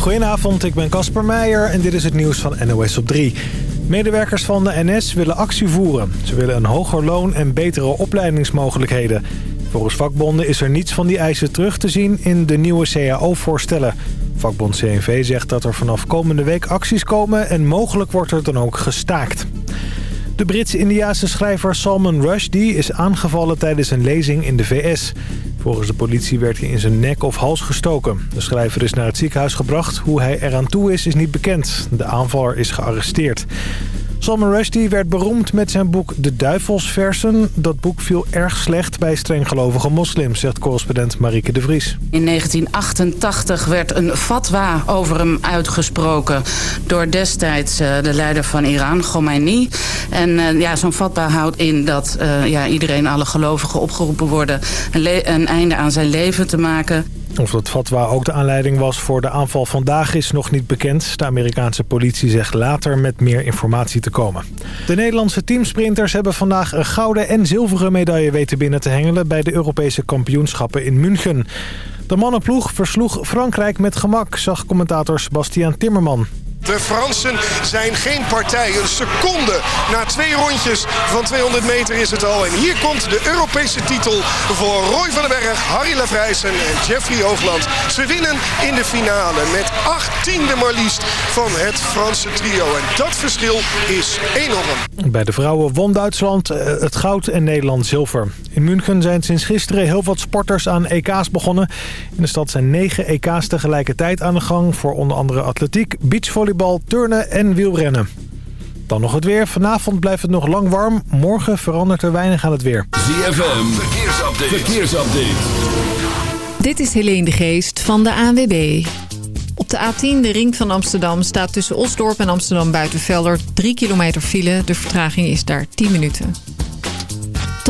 Goedenavond, ik ben Casper Meijer en dit is het nieuws van NOS op 3. Medewerkers van de NS willen actie voeren. Ze willen een hoger loon en betere opleidingsmogelijkheden. Volgens vakbonden is er niets van die eisen terug te zien in de nieuwe CAO-voorstellen. Vakbond CNV zegt dat er vanaf komende week acties komen en mogelijk wordt er dan ook gestaakt. De Brits-Indiaanse schrijver Salman Rushdie is aangevallen tijdens een lezing in de VS. Volgens de politie werd hij in zijn nek of hals gestoken. De schrijver is naar het ziekenhuis gebracht. Hoe hij eraan toe is, is niet bekend. De aanvaller is gearresteerd. Salman Rushdie werd beroemd met zijn boek De Duivelsversen. Dat boek viel erg slecht bij strenggelovige moslims, zegt correspondent Marieke de Vries. In 1988 werd een fatwa over hem uitgesproken door destijds uh, de leider van Iran, Khomeini. En uh, ja, zo'n fatwa houdt in dat uh, ja, iedereen, alle gelovigen opgeroepen worden een einde aan zijn leven te maken. Of dat fatwa ook de aanleiding was voor de aanval vandaag is nog niet bekend. De Amerikaanse politie zegt later met meer informatie te komen. De Nederlandse teamsprinters hebben vandaag een gouden en zilveren medaille weten binnen te hengelen... bij de Europese kampioenschappen in München. De mannenploeg versloeg Frankrijk met gemak, zag commentator Sebastian Timmerman. De Fransen zijn geen partij. Een seconde na twee rondjes van 200 meter is het al. En hier komt de Europese titel voor Roy van den Berg, Harry Lavrijsen en Jeffrey Hoogland. Ze winnen in de finale met acht tiende maar liefst van het Franse trio. En dat verschil is enorm. Bij de vrouwen won Duitsland het goud en Nederland zilver. In München zijn sinds gisteren heel wat sporters aan EK's begonnen. In de stad zijn negen EK's tegelijkertijd aan de gang... voor onder andere atletiek, beachvolleybal, turnen en wielrennen. Dan nog het weer. Vanavond blijft het nog lang warm. Morgen verandert er weinig aan het weer. ZFM, verkeersupdate. verkeersupdate. Dit is Helene de Geest van de ANWB. Op de A10, de ring van Amsterdam, staat tussen Osdorp en Amsterdam Buitenvelder 3 kilometer file. De vertraging is daar 10 minuten.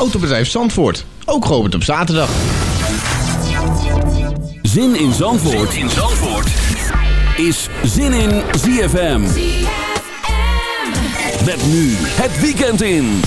Autobedrijf Zandvoort, ook geopend op zaterdag. Zin in Zandvoort, zin in Zandvoort. is Zin in ZFM. Met nu het weekend in.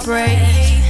heartbreak.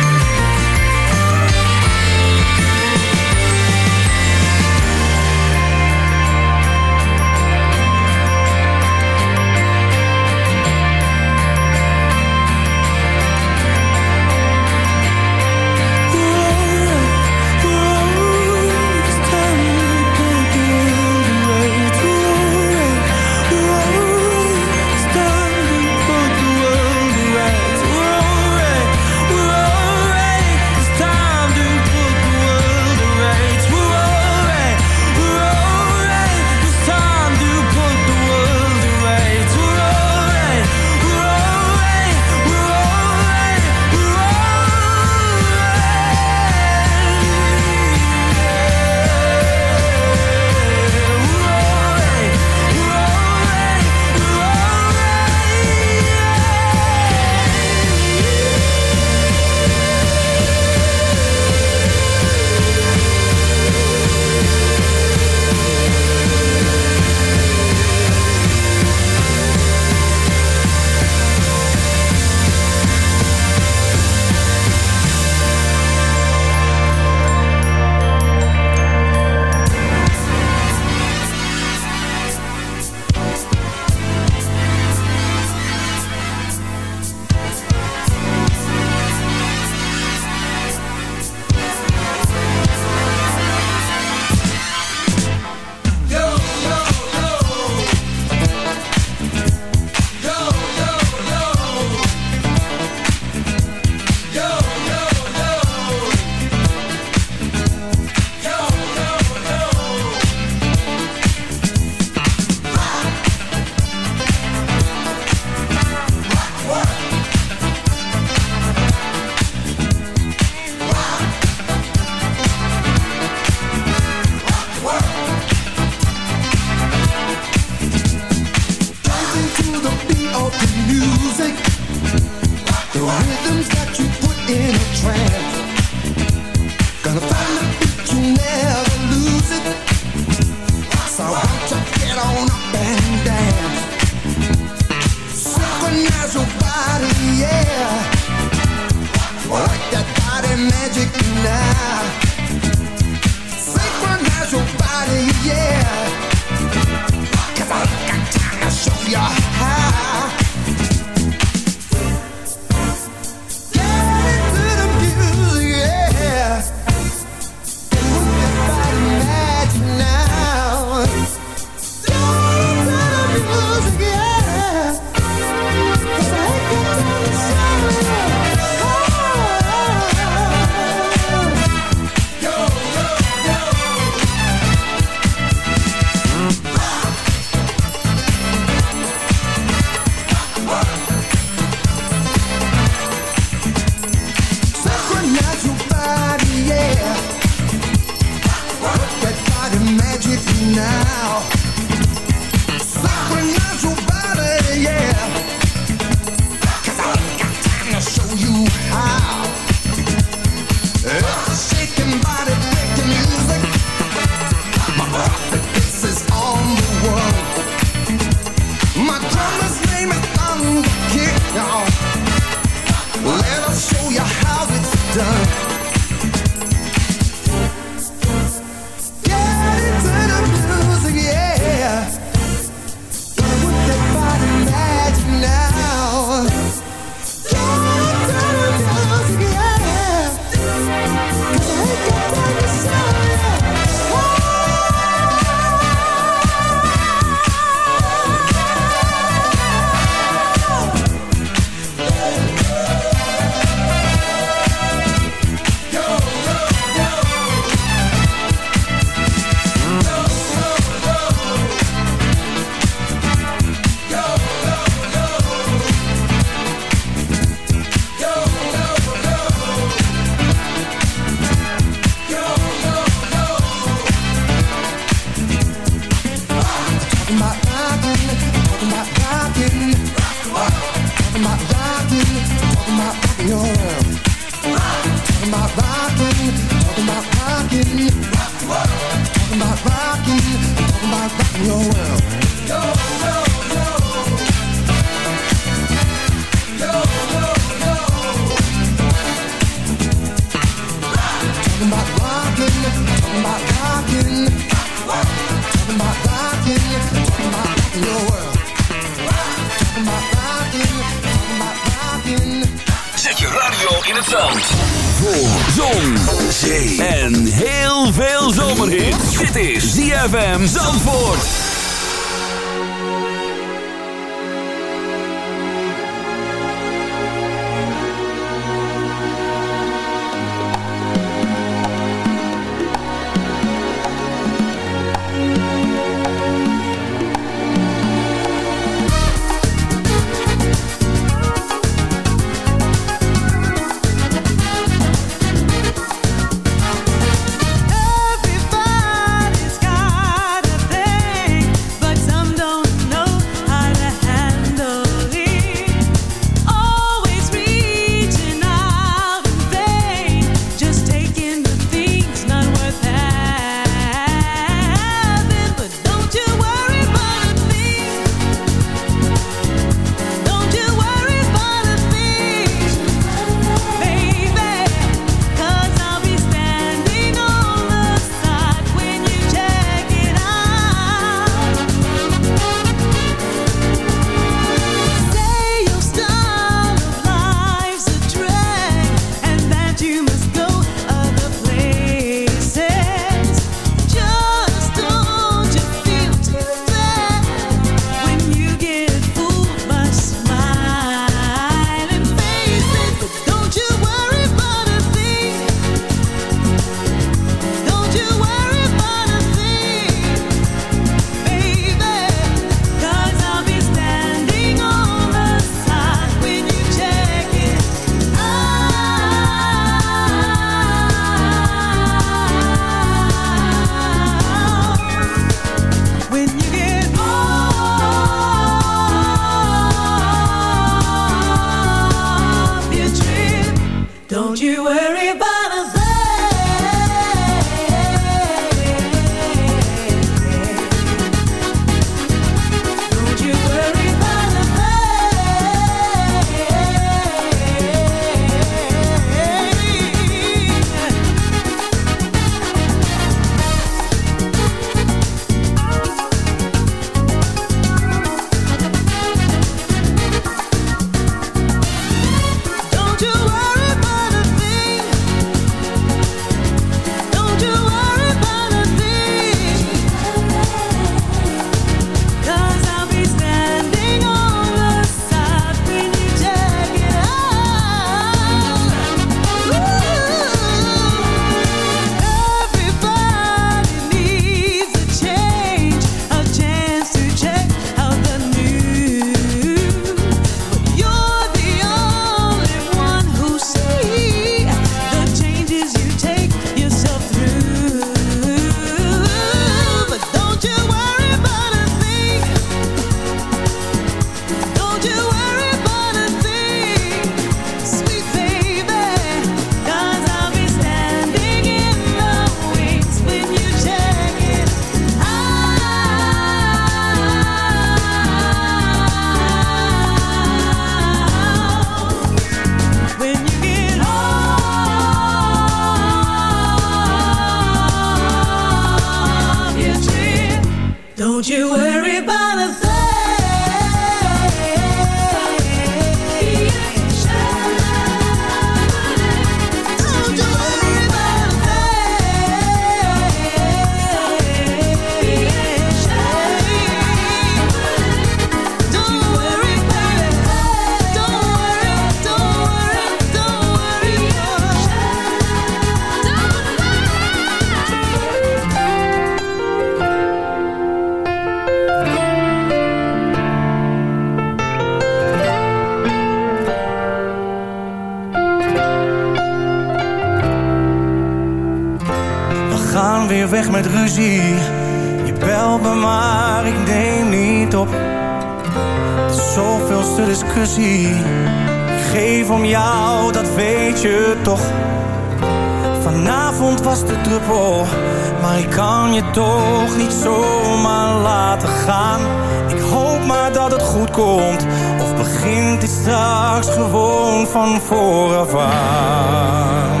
begint dit straks gewoon van vooraf aan.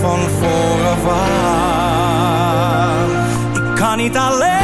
Van vooraf aan. Ik kan niet alleen.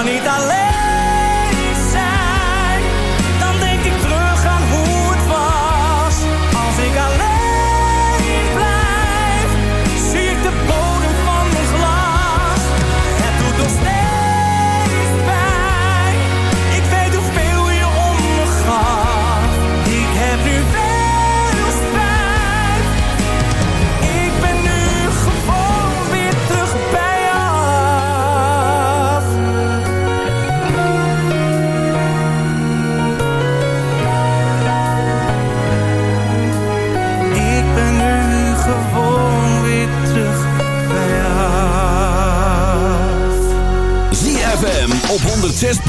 Kan niet alleen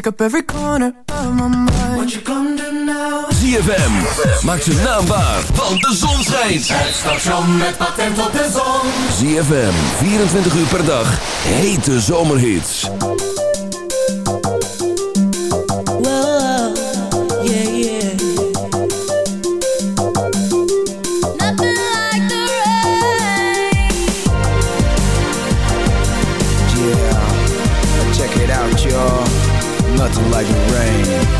Take up every corner of my mind. What you gonna do now? ZFM, maak zijn naam waar, want de zon schijnt. Het station met patent op de zon. ZFM, 24 uur per dag, hete zomerhits. melting like rain.